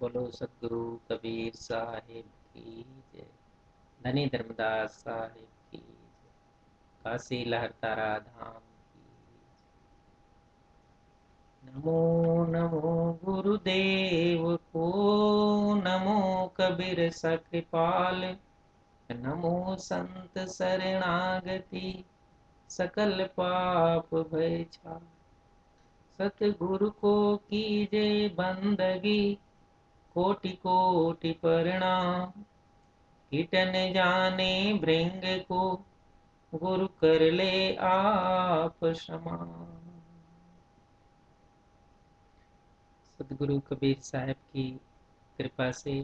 बोलो, सदगुरु कबीर साहिब की जय। धनी धर्मदास साहिब की जय। काशी लहरतारा धाम की नमो नमो गुरुदेव को, नमो कबीर सकृपाल नमो संत शरणागति, सकल पाप भय छा सतगुरु को कीजे बंदगी कोटि कोटि प्रणाम। कीटन जाने भृंग को गुरु कर ले आप समान सदगुरु कबीर साहब की कृपा से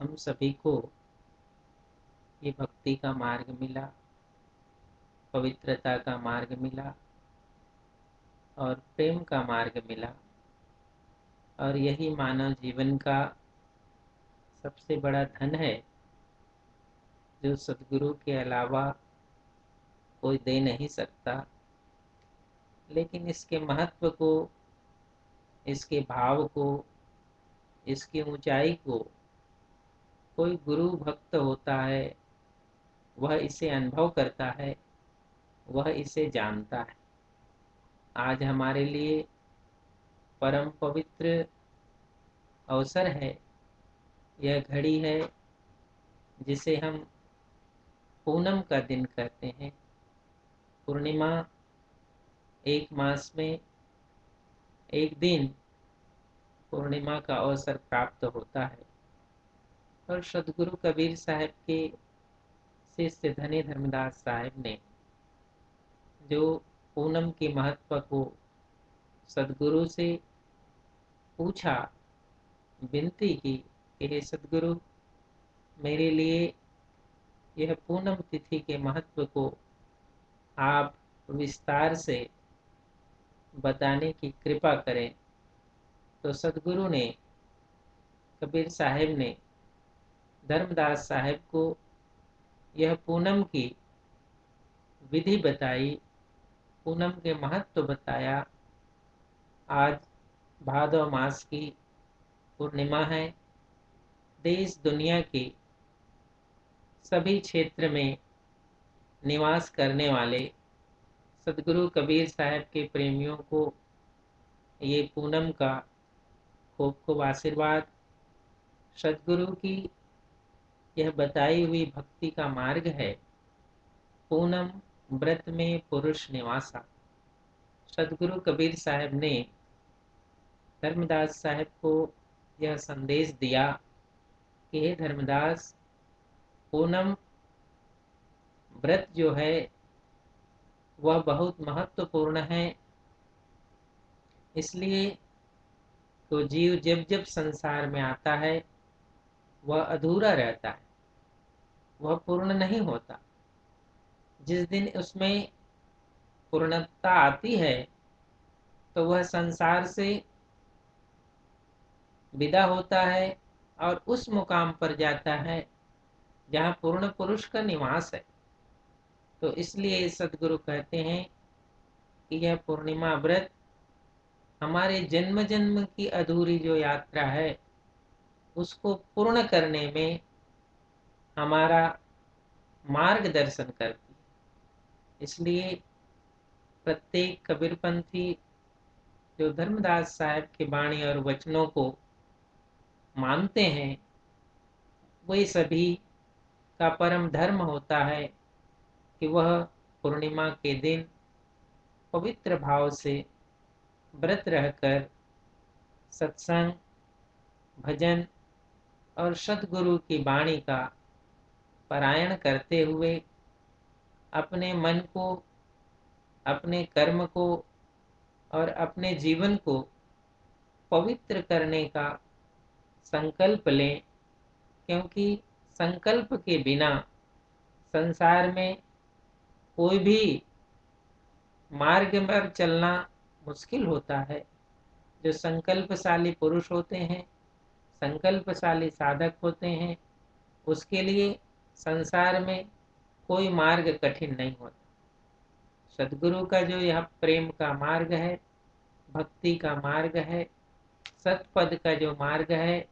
हम सभी को ये भक्ति का मार्ग मिला, पवित्रता का मार्ग मिला और प्रेम का मार्ग मिला। और यही मानव जीवन का सबसे बड़ा धन है, जो सदगुरु के अलावा कोई दे नहीं सकता। लेकिन इसके महत्व को, इसके भाव को, इसकी ऊंचाई को कोई गुरु भक्त होता है, वह इसे अनुभव करता है, वह इसे जानता है। आज हमारे लिए परम पवित्र अवसर है। यह घड़ी है जिसे हम पूनम का दिन कहते हैं। पूर्णिमा एक मास में एक दिन पूर्णिमा का अवसर प्राप्त होता है। और सदगुरु कबीर साहब के शिष्य धनी धर्मदास साहब ने जो पूनम के महत्व को सदगुरु से पूछा, विनती की, कि हे सदगुरु, मेरे लिए यह पूनम तिथि के महत्व को आप विस्तार से बताने की कृपा करें। तो सदगुरु ने, कबीर साहेब ने, धर्मदास साहेब को यह पूनम की विधि बताई, पूनम के महत्व तो बताया। आज भादव मास की पूर्णिमा है। देश दुनिया के सभी क्षेत्र में निवास करने वाले सदगुरु कबीर साहब के प्रेमियों को ये पूनम का खूब खूब आशीर्वाद। सदगुरु की यह बताई हुई भक्ति का मार्ग है पूनम व्रत में पुरुष निवासा। सदगुरु कबीर साहब ने धर्मदास साहब को यह संदेश दिया कि हे धर्मदास, पूनम व्रत जो है, वह बहुत महत्वपूर्ण है। इसलिए तो जीव जब जब संसार में आता है, वह अधूरा रहता है, वह पूर्ण नहीं होता। जिस दिन उसमें पूर्णता आती है तो वह संसार से विदा होता है और उस मुकाम पर जाता है जहाँ पूर्ण पुरुष का निवास है। तो इसलिए सदगुरु कहते हैं कि यह पूर्णिमा व्रत हमारे जन्म जन्म की अधूरी जो यात्रा है, उसको पूर्ण करने में हमारा मार्गदर्शन करती है। इसलिए प्रत्येक कबीरपंथी जो धर्मदास साहब की वाणी और वचनों को मानते हैं, वही सभी का परम धर्म होता है कि वह पूर्णिमा के दिन पवित्र भाव से व्रत रहकर सत्संग, भजन और सदगुरु की वाणी का पारायण करते हुए अपने मन को, अपने कर्म को और अपने जीवन को पवित्र करने का संकल्प लें, क्योंकि संकल्प के बिना संसार में कोई भी मार्ग पर चलना मुश्किल होता है। जो संकल्पशाली पुरुष होते हैं, संकल्पशाली साधक होते हैं, उसके लिए संसार में कोई मार्ग कठिन नहीं होता। सदगुरु का जो यह प्रेम का मार्ग है, भक्ति का मार्ग है, सतपद का जो मार्ग है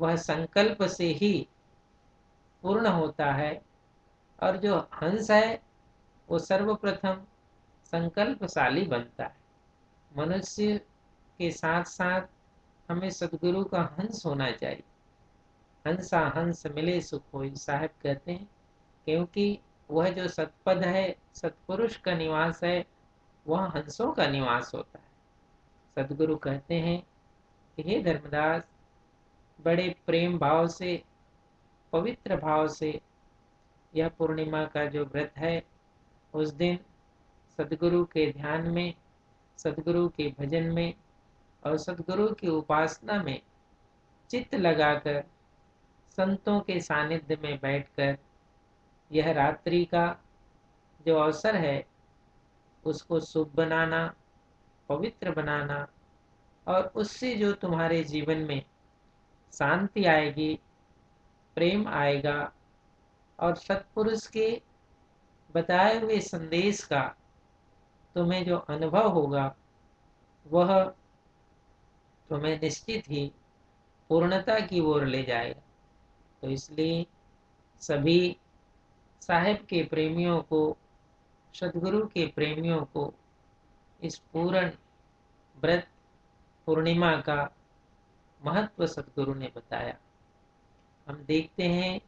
वह संकल्प से ही पूर्ण होता है। और जो हंस है, वो सर्वप्रथम संकल्पशाली बनता है। मनुष्य के साथ साथ हमें सदगुरु का हंस होना चाहिए। हंसा हंस मिले, सुख हो साहब कहते हैं। क्योंकि वह जो सतपद है, सतपुरुष का निवास है, वह हंसों का निवास होता है। सदगुरु कहते हैं कि, हे धर्मदास बड़े प्रेम भाव से, पवित्र भाव से यह पूर्णिमा का जो व्रत है, उस दिन सदगुरु के ध्यान में, सदगुरु के भजन में और सदगुरु की उपासना में चित्त लगाकर, संतों के सानिध्य में बैठकर यह रात्रि का जो अवसर है, उसको शुभ बनाना, पवित्र बनाना और उससे जो तुम्हारे जीवन में शांति आएगी, प्रेम आएगा और सत्पुरुष के बताए हुए संदेश का तुम्हें जो अनुभव होगा, वह तुम्हें निश्चित ही पूर्णता की ओर ले जाएगा। तो इसलिए सभी साहेब के प्रेमियों को, सदगुरु के प्रेमियों को इस पूर्ण व्रत पूर्णिमा का महत्व सदगुरु ने बताया। हम देखते हैं,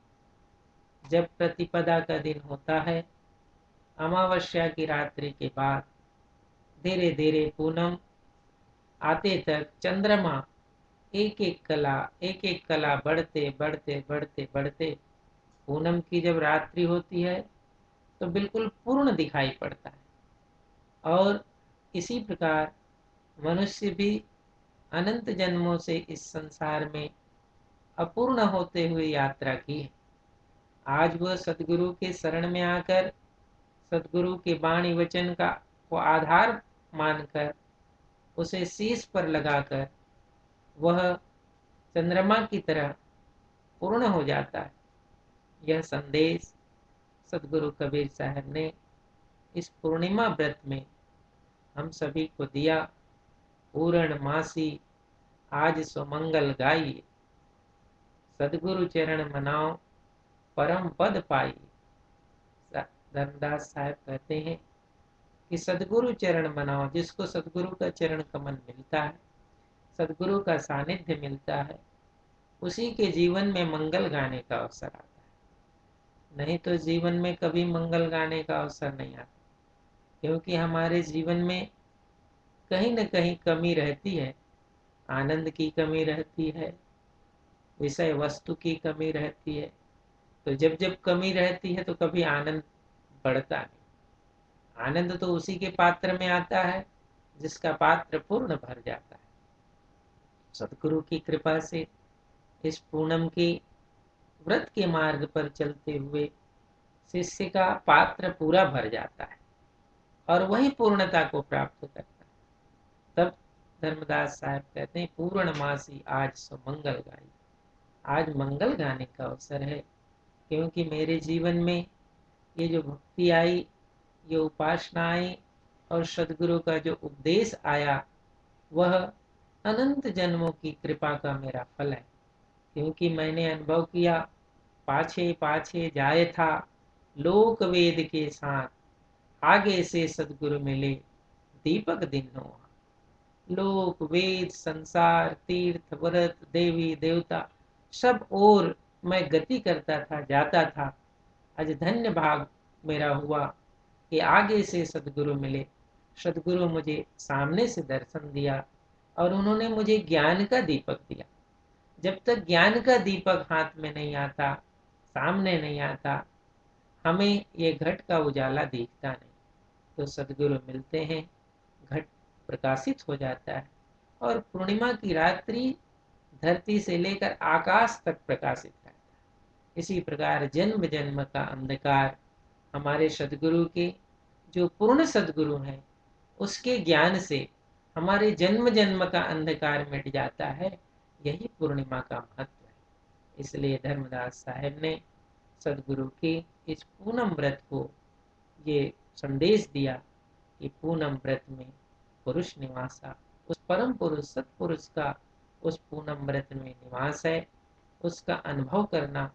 जब प्रतिपदा का दिन होता है, अमावस्या की रात्रि के बाद धीरे धीरे पूनम आते तक चंद्रमा एक एक कला एक एक कला बढ़ते बढ़ते बढ़ते बढ़ते पूनम की जब रात्रि होती है तो बिल्कुल पूर्ण दिखाई पड़ता है। और इसी प्रकार मनुष्य भी अनंत जन्मों से इस संसार में अपूर्ण होते हुए यात्रा की है। आज वह सदगुरु के शरण में आकर, सदगुरु के वाणी वचन का वो आधार मानकर, उसे शीश पर लगाकर, वह चंद्रमा की तरह पूर्ण हो जाता है। यह संदेश सदगुरु कबीर साहब ने इस पूर्णिमा व्रत में हम सभी को दिया। पूर्ण मासी, आज सुमंगल गाइए सदगुरु चरण मनाओ, परम पद पाई। धर्मदास साहब कहते हैं कि सदगुरु चरण मनाओ, जिसको सदगुरु का चरण कमल मिलता है, सदगुरु का सानिध्य मिलता है, उसी के जीवन में मंगल गाने का अवसर आता है। नहीं तो जीवन में कभी मंगल गाने का अवसर नहीं आता, क्योंकि हमारे जीवन में कहीं न कहीं कमी रहती है। आनंद की कमी रहती है। विषय वस्तु की कमी रहती है। तो जब जब कमी रहती है तो कभी आनंद बढ़ता नहीं। आनंद तो उसी के पात्र में आता है, जिसका पात्र पूर्ण भर जाता है। सदगुरु की कृपा से इस पूनम के व्रत के मार्ग पर चलते हुए शिष्य का पात्र पूरा भर जाता है और वही पूर्णता को प्राप्त करता है। तब धर्मदास साहब कहते हैं पूर्ण मासी आज सो मंगल गाई आज मंगल गाने का अवसर है, क्योंकि मेरे जीवन में ये जो भक्ति आई, ये उपासना आई और सदगुरु का जो उपदेश आया, वह अनंत जन्मों की कृपा का मेरा फल है। क्योंकि मैंने अनुभव किया, पाछे पाछे जाए था, लोक वेद के साथ आगे से सदगुरु मिले, दीपक दिन हो लोक, वेद, संसार, तीर्थ, व्रत, देवी, देवता, सब और मैं गति करता था, जाता था। आज धन्य भाग मेरा हुआ कि आगे से सदगुरु मिले। सदगुरु मुझे सामने से दर्शन दिया और उन्होंने मुझे ज्ञान का दीपक दिया। जब तक ज्ञान का दीपक हाथ में नहीं आता, सामने नहीं आता, हमें ये घट का उजाला दिखता नहीं। तो सदगुरु मिलते हैं। प्रकाशित हो जाता है और पूर्णिमा की रात्रि धरती से लेकर आकाश तक प्रकाशित रहता है। इसी प्रकार जन्म जन्म का अंधकार हमारे सदगुरु के जो पूर्ण सदगुरु हैं, उसके ज्ञान से हमारे जन्म जन्म का अंधकार मिट जाता है। यही पूर्णिमा का महत्व है। इसलिए धर्मदास साहेब ने सदगुरु के इस पूनम व्रत को ये संदेश दिया कि पूनम व्रत में पुरुष निवासा, उस परम पुरुष, सत्पुरुष का उस पूनम व्रत में निवास है। उसका अनुभव करना,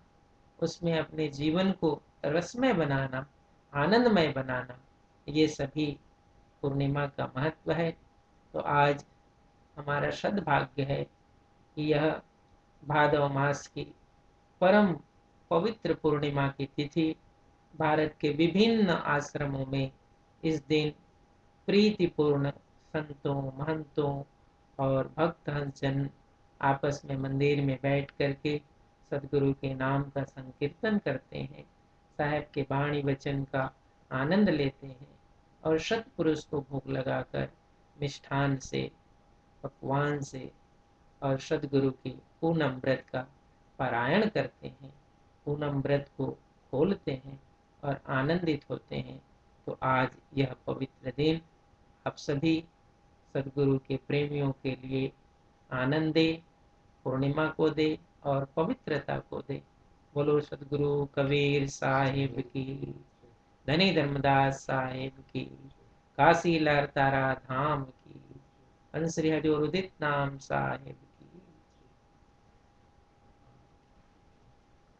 उसमें अपने जीवन को रसमय बनाना, आनंदमय बनाना, ये सभी पूर्णिमा का महत्व है। तो आज हमारा सदभाग्य है कि यह भादव मास की परम पवित्र पूर्णिमा की तिथि भारत के विभिन्न आश्रमों में इस दिन प्रीतिपूर्ण संतों, महंतों और भक्त हंसजन आपस में मंदिर में बैठ करके सदगुरु के नाम का संकीर्तन करते हैं। साहेब के वाणी वचन का आनंद लेते हैं और सतपुरुष को भोग लगाकर मिष्ठान से, पकवान से और सदगुरु की पूनम व्रत का पारायण करते हैं। पूनम व्रत को खोलते हैं और आनंदित होते हैं। तो आज यह पवित्र दिन आप सभी सदगुरु के प्रेमियों के लिए आनंद दे पूर्णिमा को दे और पवित्रता को दे। बोलो, सदगुरु कबीर साहिब की, धनी धर्मदास साहिब की काशी लहर तारा धाम की, हंस हजोर रुदित नाम साहिब